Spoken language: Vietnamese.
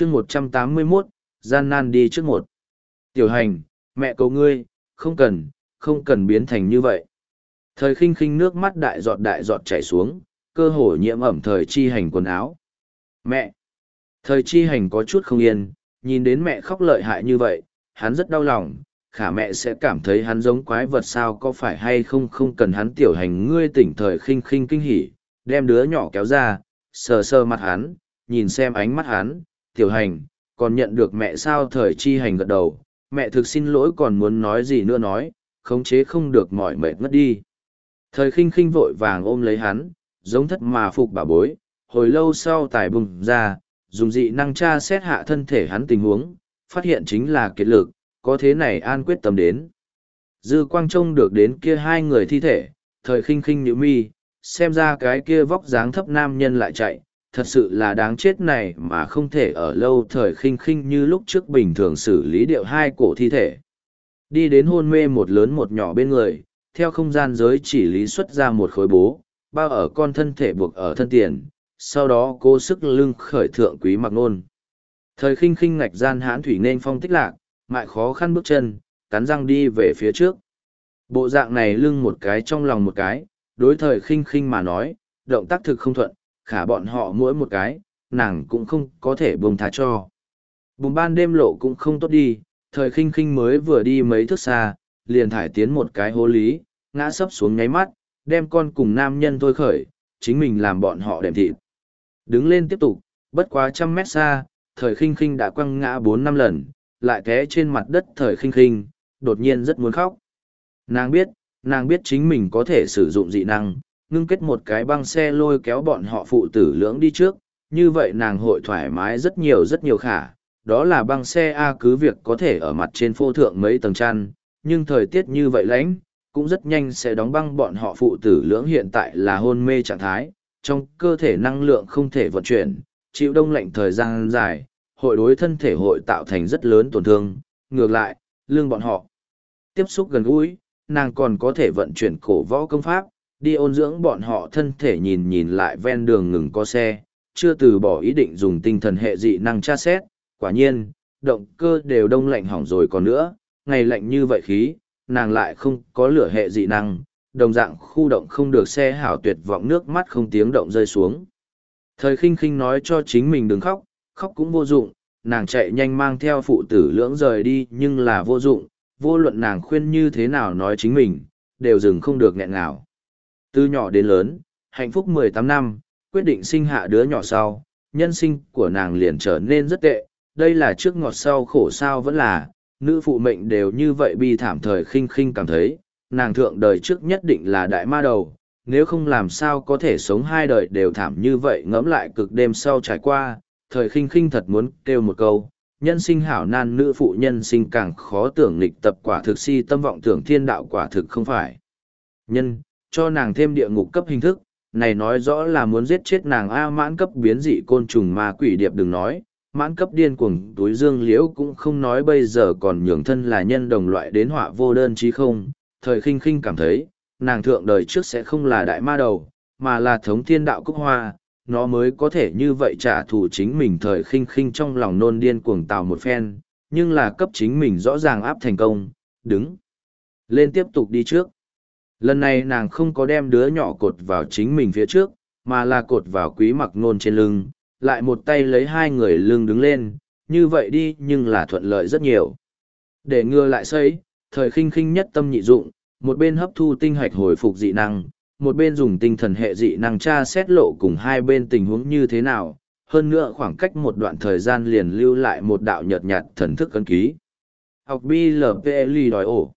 chương một trăm tám mươi mốt gian nan đi trước một. Tiểu hành, mẹ cầu ngươi, không cần, không cần biến thành như vậy. Thời khinh khinh nước mắt đại giọt đại giọt chảy xuống, cơ hồ nhiễm ẩm thời chi hành quần áo. Mẹ! Thời chi hành có chút không yên, nhìn đến mẹ khóc lợi hại như vậy, hắn rất đau lòng, khả mẹ sẽ cảm thấy hắn giống quái vật sao có phải hay không không cần hắn tiểu hành ngươi tỉnh thời khinh khinh kinh hỉ, đem đứa nhỏ kéo ra, sờ sờ mặt hắn, nhìn xem ánh mắt hắn, tiểu hành, còn nhận được mẹ sao thời chi hành gật đầu, mẹ thực xin lỗi còn muốn nói gì nữa nói, khống chế không được mỏi mệt ngất đi. Thời khinh khinh vội vàng ôm lấy hắn, giống thất mà phục bà bối, hồi lâu sau tài bùng ra, dùng dị năng tra xét hạ thân thể hắn tình huống, phát hiện chính là kiệt lực, có thế này an quyết tâm đến. Dư quang trông được đến kia hai người thi thể, thời khinh khinh nhữ mi, xem ra cái kia vóc dáng thấp nam nhân lại chạy, thật sự là đáng chết này mà không thể ở lâu thời khinh khinh như lúc trước bình thường xử lý điệu hai cổ thi thể. Đi đến hôn mê một lớn một nhỏ bên người, theo không gian giới chỉ lý xuất ra một khối bố, bao ở con thân thể buộc ở thân tiền, sau đó cố sức lưng khởi thượng quý mặc nôn. Thời khinh khinh ngạch gian hãn thủy nên phong tích lạc, mại khó khăn bước chân, cắn răng đi về phía trước. Bộ dạng này lưng một cái trong lòng một cái, đối thời khinh khinh mà nói, động tác thực không thuận, khả bọn họ mỗi một cái, nàng cũng không có thể buông tha cho. Bùng ban đêm lộ cũng không tốt đi, thời khinh khinh mới vừa đi mấy thước xa, liền thải tiến một cái hố lý, ngã sấp xuống nháy mắt, đem con cùng nam nhân thôi khởi, chính mình làm bọn họ đệm thịt. Đứng lên tiếp tục, bất quá trăm mét xa, thời khinh khinh đã quăng ngã bốn năm lần, lại té trên mặt đất thời khinh khinh, đột nhiên rất muốn khóc. Nàng biết, nàng biết chính mình có thể sử dụng dị năng, ngưng kết một cái băng xe lôi kéo bọn họ phụ tử lưỡng đi trước, như vậy nàng hội thoải mái rất nhiều rất nhiều khả. Đó là băng xe A cứ việc có thể ở mặt trên phô thượng mấy tầng chăn, nhưng thời tiết như vậy lạnh, cũng rất nhanh sẽ đóng băng bọn họ phụ tử lưỡng hiện tại là hôn mê trạng thái, trong cơ thể năng lượng không thể vận chuyển, chịu đông lạnh thời gian dài, hội đối thân thể hội tạo thành rất lớn tổn thương, ngược lại, lương bọn họ. Tiếp xúc gần gũi, nàng còn có thể vận chuyển cổ võ công pháp, đi ôn dưỡng bọn họ thân thể nhìn nhìn lại ven đường ngừng có xe, chưa từ bỏ ý định dùng tinh thần hệ dị năng tra xét, quả nhiên, động cơ đều đông lạnh hỏng rồi còn nữa, ngày lạnh như vậy khí, nàng lại không có lửa hệ dị năng, đồng dạng khu động không được xe hảo tuyệt vọng nước mắt không tiếng động rơi xuống. Thời khinh khinh nói cho chính mình đừng khóc, khóc cũng vô dụng, nàng chạy nhanh mang theo phụ tử lưỡng rời đi nhưng là vô dụng, vô luận nàng khuyên như thế nào nói chính mình, đều dừng không được nghẹn ngào. Từ nhỏ đến lớn, hạnh phúc mười tám năm, quyết định sinh hạ đứa nhỏ sau, nhân sinh của nàng liền trở nên rất tệ, đây là trước ngọt sau khổ sao vẫn là, nữ phụ mệnh đều như vậy bi thảm thời khinh khinh cảm thấy, nàng thượng đời trước nhất định là đại ma đầu, nếu không làm sao có thể sống hai đời đều thảm như vậy ngẫm lại cực đêm sau trải qua, thời khinh khinh thật muốn kêu một câu, nhân sinh hảo nan nữ phụ nhân sinh càng khó tưởng lịch tập quả thực si tâm vọng tưởng thiên đạo quả thực không phải. Nhân, cho nàng thêm địa ngục cấp hình thức, này nói rõ là muốn giết chết nàng A mãn cấp biến dị côn trùng ma quỷ điệp đừng nói, mãn cấp điên cuồng túi dương liễu cũng không nói bây giờ còn nhường thân là nhân đồng loại đến họa vô đơn chí không, thời khinh khinh cảm thấy, nàng thượng đời trước sẽ không là đại ma đầu, mà là thống thiên đạo cúc hoa, nó mới có thể như vậy trả thù chính mình thời khinh khinh trong lòng nôn điên cuồng tạo một phen, nhưng là cấp chính mình rõ ràng áp thành công, đứng lên tiếp tục đi trước. Lần này nàng không có đem đứa nhỏ cột vào chính mình phía trước, mà là cột vào quý mặc nôn trên lưng, lại một tay lấy hai người lưng đứng lên, như vậy đi nhưng là thuận lợi rất nhiều. Để ngừa lại xây, thời khinh khinh nhất tâm nhị dụng, một bên hấp thu tinh hạch hồi phục dị năng, một bên dùng tinh thần hệ dị năng tra xét lộ cùng hai bên tình huống như thế nào, hơn nữa khoảng cách một đoạn thời gian liền lưu lại một đạo nhợt nhạt thần thức ấn ký. Học BLPLI đòi ổ.